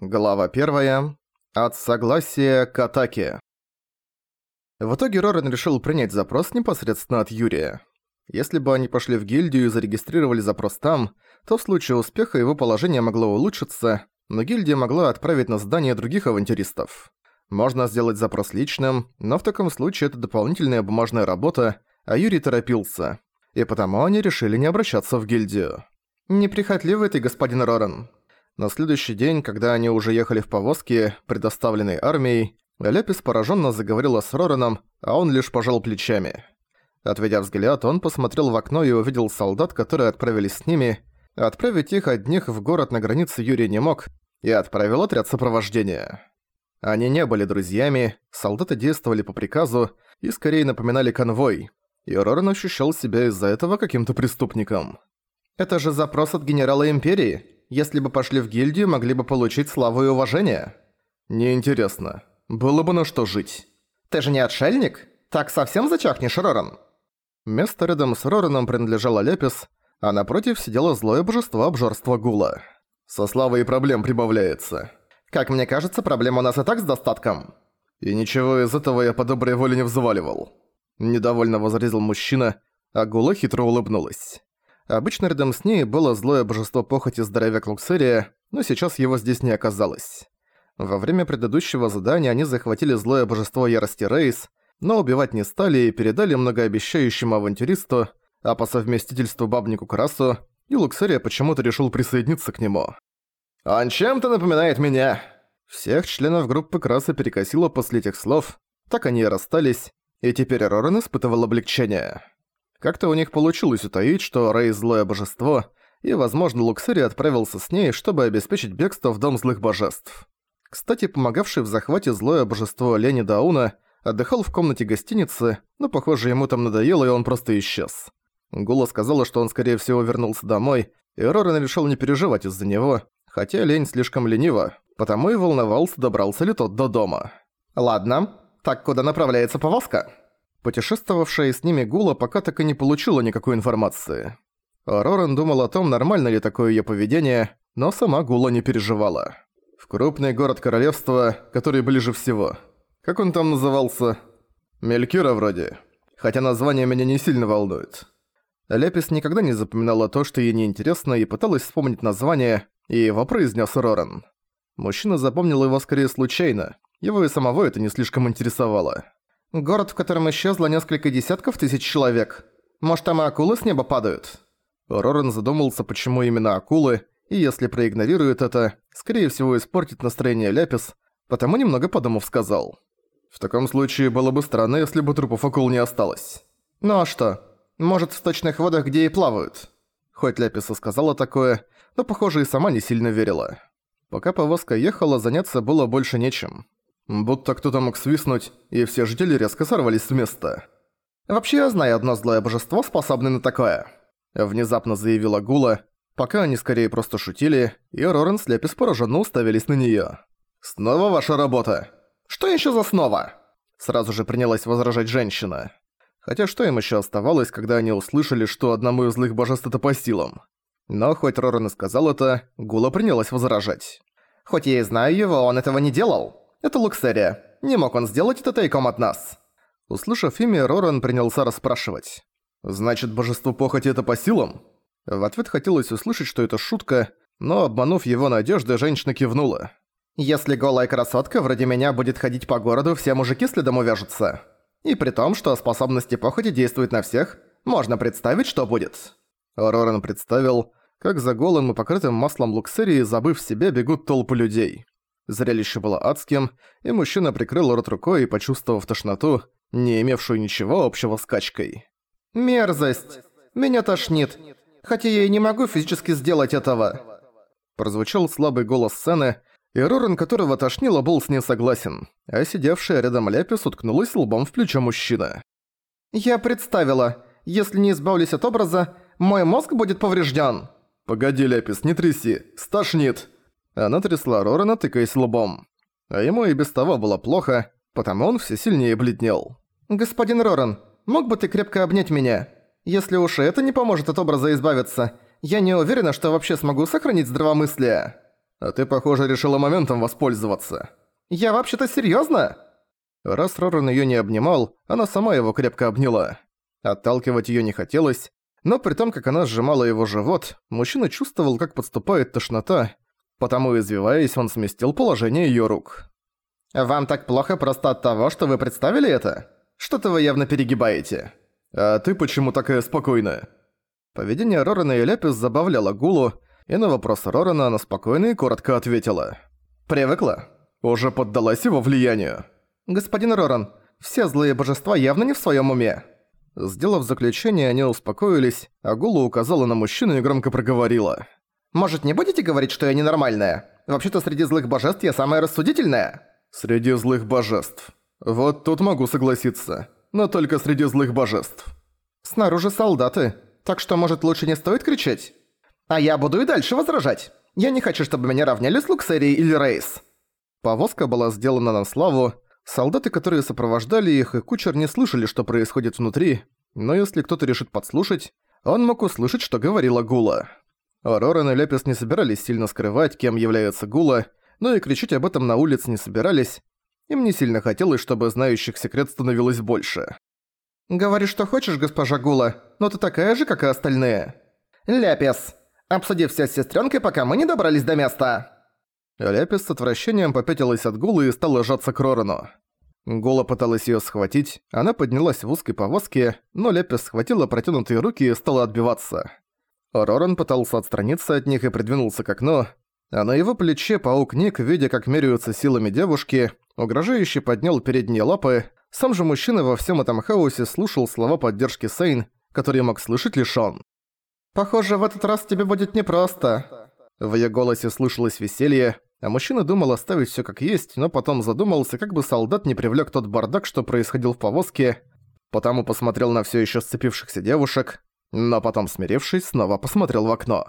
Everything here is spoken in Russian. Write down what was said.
Глава 1. От согласия к атаке. В итоге Рорен решил принять запрос непосредственно от Юрия. Если бы они пошли в гильдию и зарегистрировали запрос там, то в случае успеха его положение могло улучшиться, но гильдия могла отправить на задание других авантюристов. Можно сделать запрос личным, но в таком случае это дополнительная бумажная работа, а Юрий торопился. И потому они решили не обращаться в гильдию. «Неприхотливый ты, господин Рорен», на следующий день, когда они уже ехали в повозке, предоставленной армией, Ляпис пораженно заговорила с Рораном, а он лишь пожал плечами. Отведя взгляд, он посмотрел в окно и увидел солдат, которые отправились с ними. Отправить их одних в город на границе Юрий не мог, и отправил отряд сопровождения. Они не были друзьями, солдаты действовали по приказу и скорее напоминали конвой, и Роран ощущал себя из-за этого каким-то преступником. «Это же запрос от генерала Империи», если бы пошли в гильдию, могли бы получить славу и уважение. Неинтересно. Было бы на что жить. Ты же не отшельник? Так совсем зачахнешь, Роран? Место рядом с Рораном принадлежало Лепис, а напротив сидело злое божество обжорства Гула. Со славой проблем прибавляется. Как мне кажется, проблем у нас и так с достатком. И ничего из этого я по доброй воле не взваливал. Недовольно возразил мужчина, а Гула хитро улыбнулась. Обычно рядом с ней было злое божество похоти здоровяк Луксерия, но сейчас его здесь не оказалось. Во время предыдущего задания они захватили злое божество ярости Рейс, но убивать не стали и передали многообещающему авантюристу, а по совместительству бабнику Красу, и Луксерия почему-то решил присоединиться к нему. «Он чем-то напоминает меня!» Всех членов группы Краса перекосило после этих слов, так они и расстались, и теперь Рорен испытывал облегчение. Как-то у них получилось утаить, что Рэй – злое божество, и, возможно, Луксери отправился с ней, чтобы обеспечить бегство в Дом Злых Божеств. Кстати, помогавший в захвате злое божество Лени Дауна отдыхал в комнате гостиницы, но, похоже, ему там надоело, и он просто исчез. Гула сказала, что он, скорее всего, вернулся домой, и Рорен решил не переживать из-за него, хотя лень слишком ленива, потому и волновался, добрался ли тот до дома. «Ладно, так куда направляется повозка?» Путешествовавшая с ними Гула пока так и не получила никакой информации. Роран думал о том, нормально ли такое её поведение, но сама Гула не переживала. В крупный город королевства, который ближе всего. Как он там назывался? Мелькюра вроде. Хотя название меня не сильно волнует. Лепис никогда не запоминала то, что ей неинтересно, и пыталась вспомнить название, и его произнес Роран. Мужчина запомнил его скорее случайно, его и самого это не слишком интересовало. Город, в котором исчезло несколько десятков тысяч человек. Может, там и акулы с неба падают?» Рорен задумался, почему именно акулы, и если проигнорирует это, скорее всего испортит настроение Ляпис, потому немного подумав сказал. «В таком случае было бы странно, если бы трупов акул не осталось». «Ну а что? Может, в сточных водах, где и плавают?» Хоть Ляписа сказала такое, но, похоже, и сама не сильно верила. Пока повозка ехала, заняться было больше нечем. Будто кто-то мог свистнуть, и все жители резко сорвались с места. «Вообще я знаю одно злое божество, способное на такое», — внезапно заявила Гула, пока они скорее просто шутили, и Рорен с Лепис пораженно уставились на неё. «Снова ваша работа?» «Что ещё за снова?» Сразу же принялась возражать женщина. Хотя что им ещё оставалось, когда они услышали, что одному из злых божеств это по силам? Но хоть Рорен и сказал это, Гула принялась возражать. «Хоть я и знаю его, он этого не делал. Это Луксерия. Не мог он сделать это тайком от нас». Услышав имя, Роран принялся расспрашивать. «Значит, божеству похоти это по силам?» В ответ хотелось услышать, что это шутка, но, обманув его надежды, женщина кивнула. «Если голая красотка вроде меня будет ходить по городу, все мужики следом увяжутся. И при том, что способности похоти действуют на всех, можно представить, что будет». Роран представил, как за голым и покрытым маслом луксерии, забыв себя, бегут толпы людей. Зрелище было адским, и мужчина прикрыл рот рукой, почувствовав тошноту, не имевшую ничего общего с качкой. «Мерзость! Меня тошнит! Хотя я и не могу физически сделать этого!» Прозвучал слабый голос сцены, и Рорен, которого тошнило, был с ней согласен, а сидевшая рядом Ляпис уткнулась лбом в плечо мужчины. «Я представила, если не избавлюсь от образа, мой мозг будет поврежден. «Погоди, Ляпис, не тряси, стошнит!» Она трясла Рорана, тыкаясь лбом. А ему и без того было плохо, потому он все сильнее бледнел. «Господин Роран, мог бы ты крепко обнять меня? Если уж это не поможет от образа избавиться, я не уверена, что вообще смогу сохранить здравомыслие». А ты, похоже, решила моментом воспользоваться. Я вообще-то серьёзно? Раз Роран её не обнимал, она сама его крепко обняла. Отталкивать её не хотелось, но при том, как она сжимала его живот, мужчина чувствовал, как подступает тошнота, потому, извиваясь, он сместил положение её рук. «Вам так плохо просто от того, что вы представили это? Что-то вы явно перегибаете». «А ты почему такая спокойная?» Поведение Рорана и Ляпис забавляло Гулу, и на вопрос Рорана она спокойно и коротко ответила. «Привыкла?» «Уже поддалась его влиянию?» «Господин Роран, все злые божества явно не в своем уме». Сделав заключение, они успокоились, а Гула указала на мужчину и громко проговорила. «Может, не будете говорить, что я ненормальная? Вообще-то среди злых божеств я самая рассудительная». «Среди злых божеств. Вот тут могу согласиться. Но только среди злых божеств». «Снаружи солдаты, так что, может, лучше не стоит кричать?» «А я буду и дальше возражать. Я не хочу, чтобы меня равняли с Луксерией или Рейс». Повозка была сделана на славу, солдаты, которые сопровождали их, и кучер не слышали, что происходит внутри, но если кто-то решит подслушать, он мог услышать, что говорила Гула. Роран и Лепис не собирались сильно скрывать, кем является Гула, но и кричать об этом на улице не собирались. Им не сильно хотелось, чтобы знающих секрет становилось больше. «Говори, что хочешь, госпожа Гула, но ты такая же, как и остальные». «Ляпис, обсуди все с сестрёнкой, пока мы не добрались до места». Ляпис с отвращением попятилась от Гулы и стала сжаться к Рорану. Гула пыталась её схватить, она поднялась в узкой повозке, но Ляпис схватила протянутые руки и стала отбиваться. Роран пытался отстраниться от них и придвинулся к окну, а на его плече паук Ник, видя, как меряются силами девушки, угрожающе поднял передние лапы, сам же мужчина во всем этом хаосе слушал слова поддержки Сейн, которые мог слышать лишь он. «Похоже, в этот раз тебе будет непросто». В её голосе слышалось веселье, а мужчина думал оставить всё как есть, но потом задумался, как бы солдат не привлёк тот бардак, что происходил в повозке, потому посмотрел на всё ещё сцепившихся девушек, но потом, смирившись, снова посмотрел в окно.